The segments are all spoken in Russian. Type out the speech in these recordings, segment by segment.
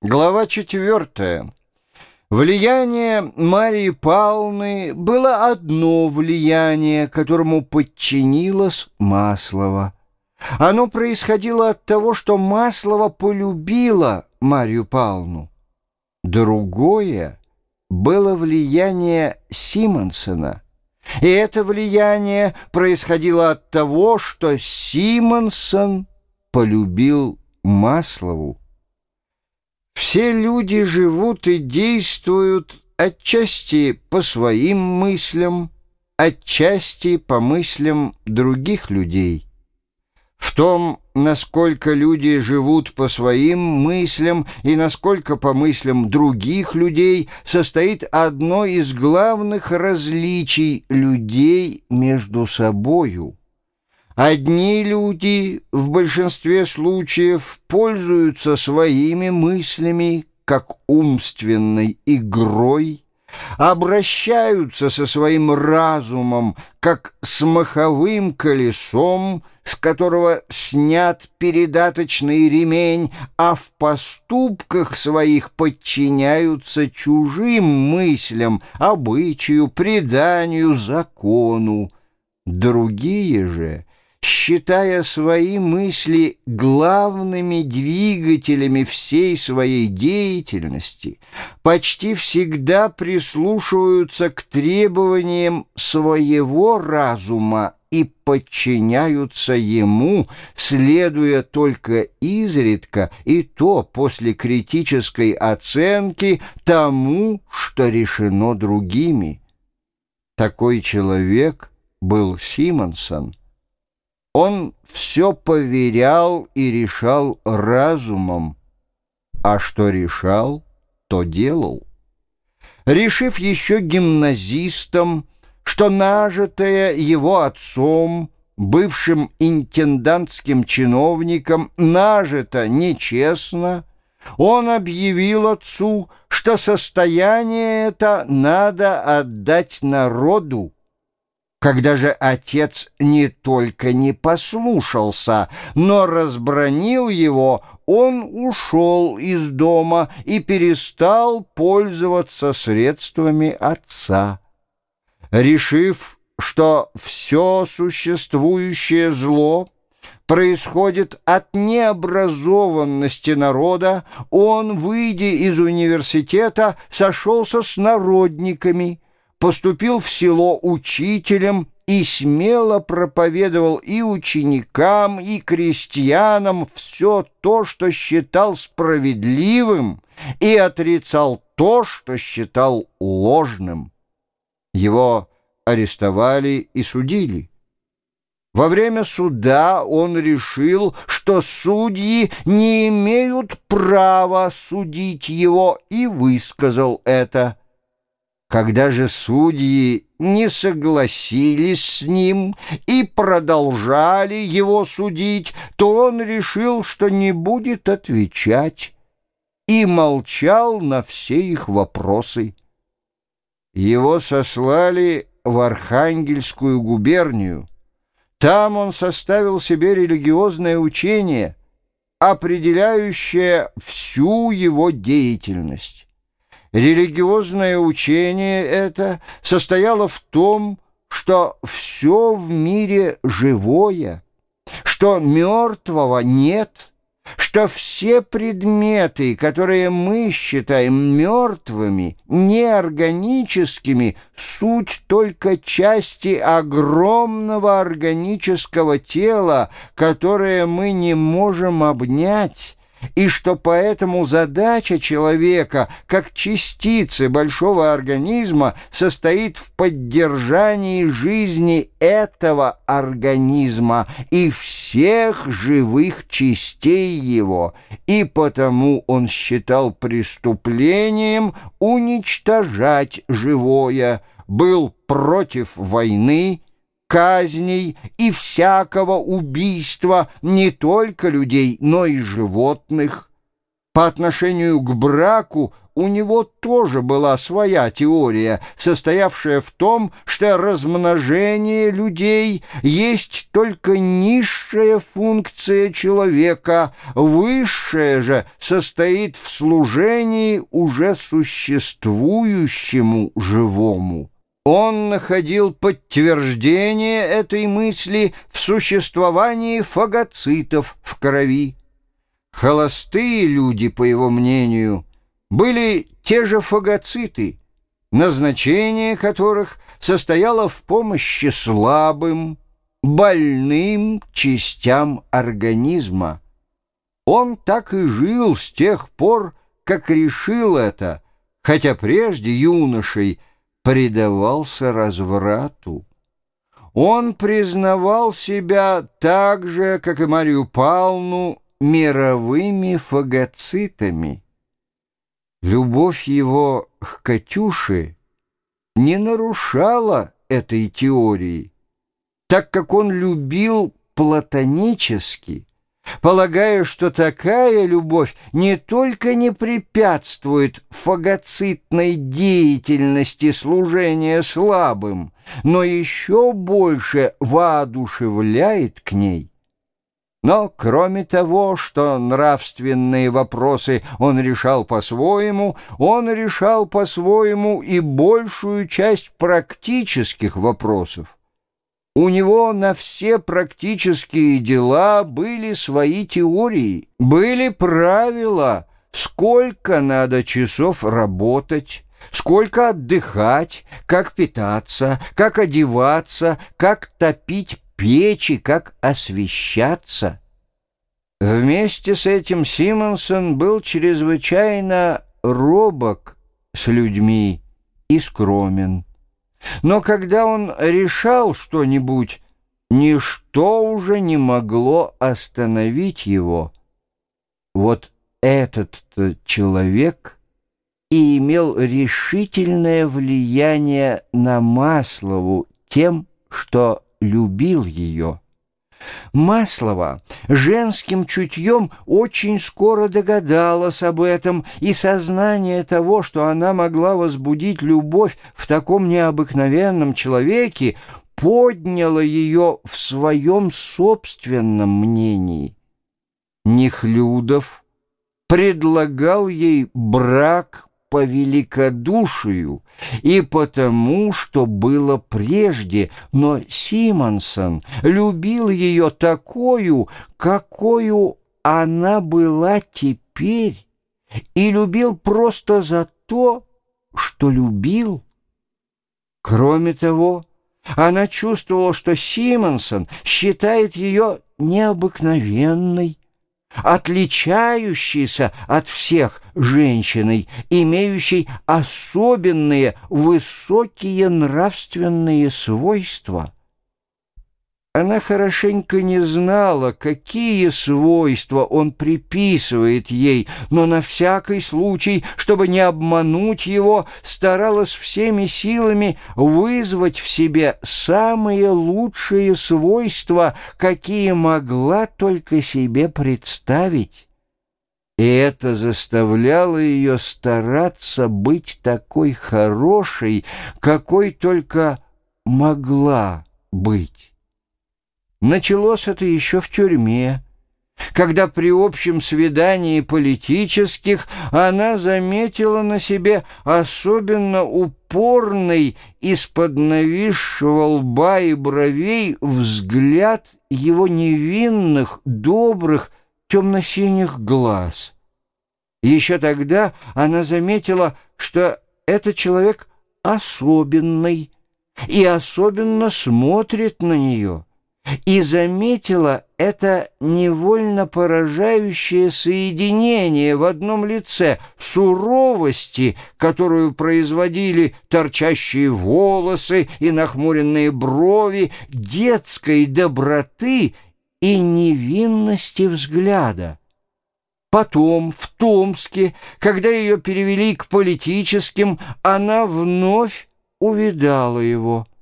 Глава четвертая. Влияние Марии Павловны было одно влияние, которому подчинилось Маслова. Оно происходило от того, что Маслова полюбила Марию Павловну. Другое было влияние Симонсона. И это влияние происходило от того, что Симонсон полюбил Маслову. Все люди живут и действуют отчасти по своим мыслям, отчасти по мыслям других людей. В том, насколько люди живут по своим мыслям и насколько по мыслям других людей, состоит одно из главных различий людей между собою. Одни люди в большинстве случаев пользуются своими мыслями как умственной игрой, обращаются со своим разумом как с маховым колесом, с которого снят передаточный ремень, а в поступках своих подчиняются чужим мыслям, обычаю, преданию, закону. Другие же — считая свои мысли главными двигателями всей своей деятельности, почти всегда прислушиваются к требованиям своего разума и подчиняются ему, следуя только изредка и то после критической оценки тому, что решено другими. Такой человек был Симонсон, он все поверял и решал разумом, а что решал, то делал. Решив еще гимназистом, что нажитое его отцом, бывшим интендантским чиновником, нажито нечестно, он объявил отцу, что состояние это надо отдать народу, когда же отец не только не послушался, но разбронил его, он ушел из дома и перестал пользоваться средствами отца. Решив, что все существующее зло происходит от необразованности народа, он, выйдя из университета, сошелся с народниками – поступил в село учителем и смело проповедовал и ученикам, и крестьянам все то, что считал справедливым, и отрицал то, что считал ложным. Его арестовали и судили. Во время суда он решил, что судьи не имеют права судить его, и высказал это. Когда же судьи не согласились с ним и продолжали его судить, то он решил, что не будет отвечать, и молчал на все их вопросы. Его сослали в Архангельскую губернию. Там он составил себе религиозное учение, определяющее всю его деятельность. Религиозное учение это состояло в том, что все в мире живое, что мертвого нет, что все предметы, которые мы считаем мертвыми, неорганическими, суть только части огромного органического тела, которое мы не можем обнять, и что поэтому задача человека, как частицы большого организма, состоит в поддержании жизни этого организма и всех живых частей его, и потому он считал преступлением уничтожать живое, был против войны, казней и всякого убийства не только людей, но и животных. По отношению к браку у него тоже была своя теория, состоявшая в том, что размножение людей есть только низшая функция человека, высшая же состоит в служении уже существующему живому. Он находил подтверждение этой мысли в существовании фагоцитов в крови. Холостые люди, по его мнению, были те же фагоциты, назначение которых состояло в помощи слабым, больным частям организма. Он так и жил с тех пор, как решил это, хотя прежде юношей предавался разврату. Он признавал себя так же, как и Марию Павловну, мировыми фагоцитами. Любовь его к Катюше не нарушала этой теории, так как он любил платонически, полагая, что такая любовь не только не препятствует фагоцитной деятельности служения слабым, но еще больше воодушевляет к ней. Но кроме того, что нравственные вопросы он решал по-своему, он решал по-своему и большую часть практических вопросов. У него на все практические дела были свои теории, были правила, сколько надо часов работать, сколько отдыхать, как питаться, как одеваться, как топить печи, как освещаться. Вместе с этим Симонсон был чрезвычайно робок с людьми и скромен. Но когда он решал что-нибудь, ничто уже не могло остановить его. Вот этот человек и имел решительное влияние на Маслову тем, что любил ее. Маслова женским чутьем очень скоро догадалась об этом, и сознание того, что она могла возбудить любовь в таком необыкновенном человеке, подняло ее в своем собственном мнении. Нехлюдов предлагал ей брак по великодушию и потому, что было прежде, но Симонсон любил ее такую, какую она была теперь, и любил просто за то, что любил. Кроме того, она чувствовала, что Симонсон считает ее необыкновенной, отличающейся от всех женщиной, имеющей особенные высокие нравственные свойства – она хорошенько не знала, какие свойства он приписывает ей, но на всякий случай, чтобы не обмануть его, старалась всеми силами вызвать в себе самые лучшие свойства, какие могла только себе представить. И это заставляло ее стараться быть такой хорошей, какой только могла быть. Началось это еще в тюрьме, когда при общем свидании политических она заметила на себе особенно упорный из-под нависшего лба и бровей взгляд его невинных, добрых, темно-синих глаз. Еще тогда она заметила, что это человек особенный и особенно смотрит на нее и заметила это невольно поражающее соединение в одном лице суровости, которую производили торчащие волосы и нахмуренные брови, детской доброты и невинности взгляда. Потом, в Томске, когда ее перевели к политическим, она вновь увидала его —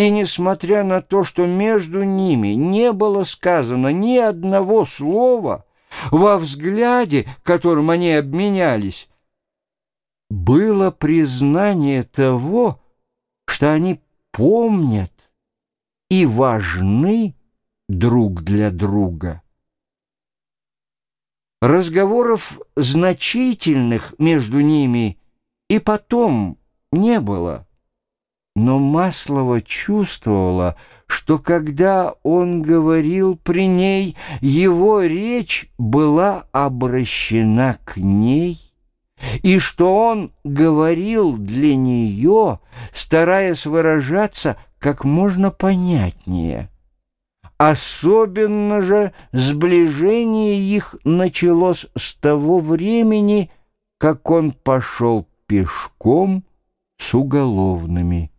и несмотря на то, что между ними не было сказано ни одного слова, во взгляде, которым они обменялись, было признание того, что они помнят и важны друг для друга. Разговоров значительных между ними и потом не было. Но Маслова чувствовала, что когда он говорил при ней, его речь была обращена к ней, и что он говорил для нее, стараясь выражаться как можно понятнее. Особенно же сближение их началось с того времени, как он пошел пешком с уголовными.